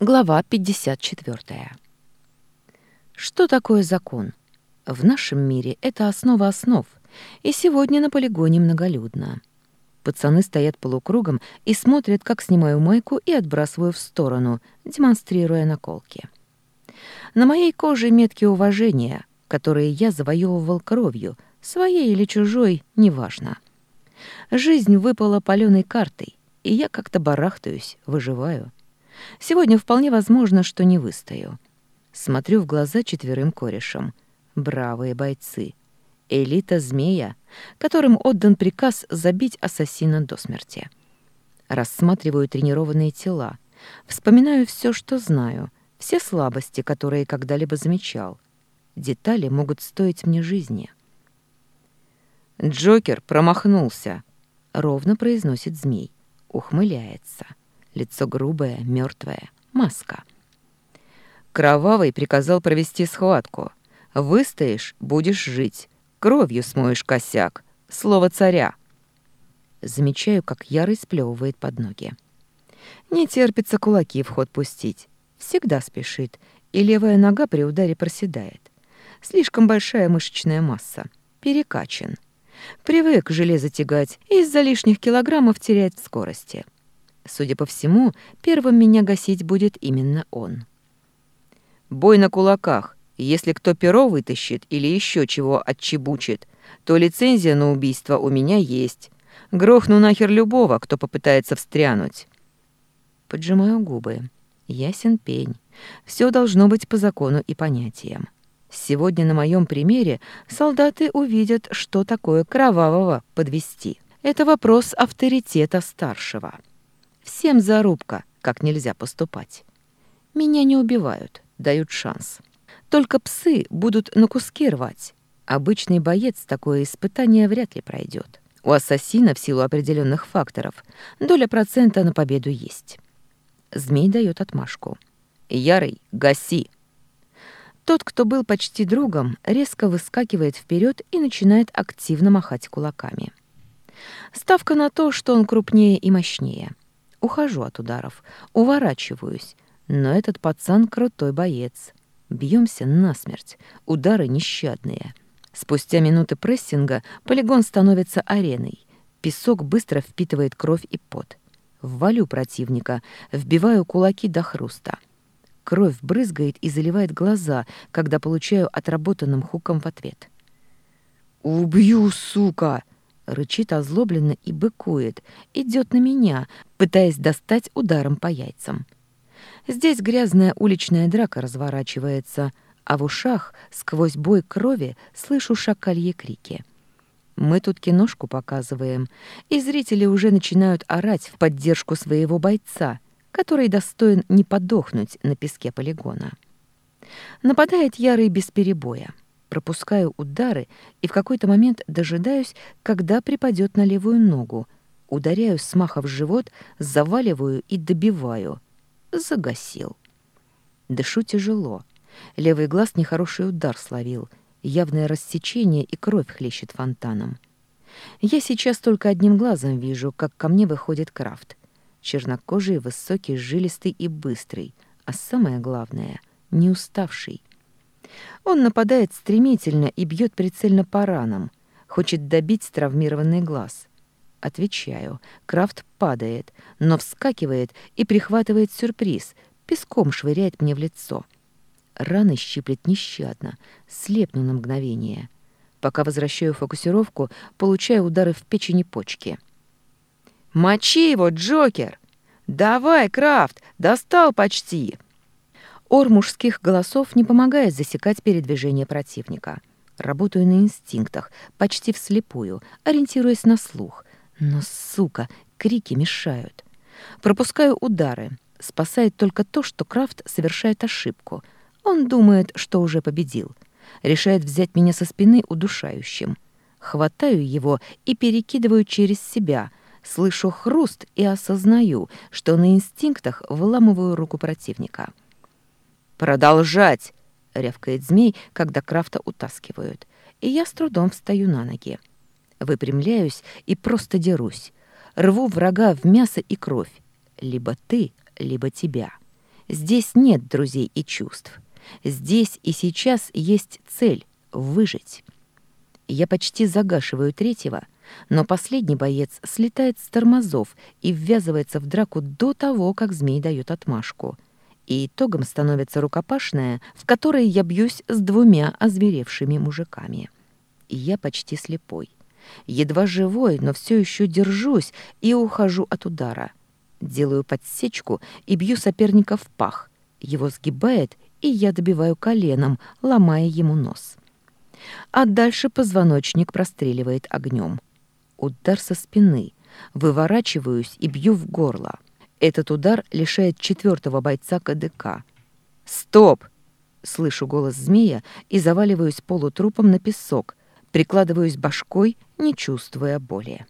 Глава 54. Что такое закон? В нашем мире это основа основ, и сегодня на полигоне многолюдно. Пацаны стоят полукругом и смотрят, как снимаю майку и отбрасываю в сторону, демонстрируя наколки. На моей коже метки уважения, которые я завоевывал кровью, своей или чужой, неважно. Жизнь выпала палёной картой, и я как-то барахтаюсь, выживаю — Сегодня вполне возможно, что не выстою. Смотрю в глаза четверым корешам. Бравые бойцы. Элита змея, которым отдан приказ забить ассасина до смерти. Рассматриваю тренированные тела. Вспоминаю все, что знаю. Все слабости, которые когда-либо замечал. Детали могут стоить мне жизни. «Джокер промахнулся», — ровно произносит змей. Ухмыляется. Лицо грубое, мертвое, маска. Кровавый приказал провести схватку. Выстоишь — будешь жить. Кровью смоешь косяк. Слово царя. Замечаю, как Ярый сплевывает под ноги. Не терпится кулаки в ход пустить. Всегда спешит, и левая нога при ударе проседает. Слишком большая мышечная масса. Перекачан. Привык железо тягать и из-за лишних килограммов терять в скорости. Судя по всему, первым меня гасить будет именно он. «Бой на кулаках. Если кто перо вытащит или еще чего отчебучит, то лицензия на убийство у меня есть. Грохну нахер любого, кто попытается встрянуть». Поджимаю губы. Ясен пень. Все должно быть по закону и понятиям. Сегодня на моем примере солдаты увидят, что такое кровавого подвести. Это вопрос авторитета старшего. Всем зарубка, как нельзя поступать. Меня не убивают, дают шанс. Только псы будут на куски рвать. Обычный боец такое испытание вряд ли пройдет. У ассасина в силу определенных факторов доля процента на победу есть. Змей дает отмашку. «Ярый, гаси!» Тот, кто был почти другом, резко выскакивает вперед и начинает активно махать кулаками. Ставка на то, что он крупнее и мощнее — Ухожу от ударов, уворачиваюсь, но этот пацан крутой боец. Бьемся насмерть, удары нещадные. Спустя минуты прессинга полигон становится ареной. Песок быстро впитывает кровь и пот. Ввалю противника, вбиваю кулаки до хруста. Кровь брызгает и заливает глаза, когда получаю отработанным хуком в ответ. «Убью, сука!» рычит озлобленно и быкует, идет на меня, пытаясь достать ударом по яйцам. Здесь грязная уличная драка разворачивается, а в ушах, сквозь бой крови, слышу шакалье крики. Мы тут киношку показываем, и зрители уже начинают орать в поддержку своего бойца, который достоин не подохнуть на песке полигона. Нападает Ярый без перебоя пропускаю удары и в какой-то момент дожидаюсь, когда припадет на левую ногу. Ударяю смаха в живот, заваливаю и добиваю. Загасил. Дышу тяжело. Левый глаз нехороший удар словил. Явное рассечение и кровь хлещет фонтаном. Я сейчас только одним глазом вижу, как ко мне выходит крафт. Чернокожий, высокий, жилистый и быстрый. А самое главное — не уставший. Он нападает стремительно и бьет прицельно по ранам, хочет добить травмированный глаз. Отвечаю, Крафт падает, но вскакивает и прихватывает сюрприз, песком швыряет мне в лицо. Раны щиплет нещадно, слепну на мгновение. Пока возвращаю фокусировку, получаю удары в печени почки. «Мочи его, Джокер! Давай, Крафт, достал почти!» Ор мужских голосов не помогает засекать передвижение противника. Работаю на инстинктах, почти вслепую, ориентируясь на слух. Но, сука, крики мешают. Пропускаю удары. Спасает только то, что Крафт совершает ошибку. Он думает, что уже победил. Решает взять меня со спины удушающим. Хватаю его и перекидываю через себя. Слышу хруст и осознаю, что на инстинктах выламываю руку противника. — «Продолжать!» — рявкает змей, когда Крафта утаскивают. И я с трудом встаю на ноги. Выпрямляюсь и просто дерусь. Рву врага в мясо и кровь. Либо ты, либо тебя. Здесь нет друзей и чувств. Здесь и сейчас есть цель — выжить. Я почти загашиваю третьего, но последний боец слетает с тормозов и ввязывается в драку до того, как змей дает отмашку — и итогом становится рукопашная, в которой я бьюсь с двумя озверевшими мужиками. И я почти слепой. Едва живой, но все еще держусь и ухожу от удара. Делаю подсечку и бью соперника в пах. Его сгибает, и я добиваю коленом, ломая ему нос. А дальше позвоночник простреливает огнем. Удар со спины. Выворачиваюсь и бью в горло. Этот удар лишает четвертого бойца КДК. «Стоп!» — слышу голос змея и заваливаюсь полутрупом на песок, прикладываюсь башкой, не чувствуя боли.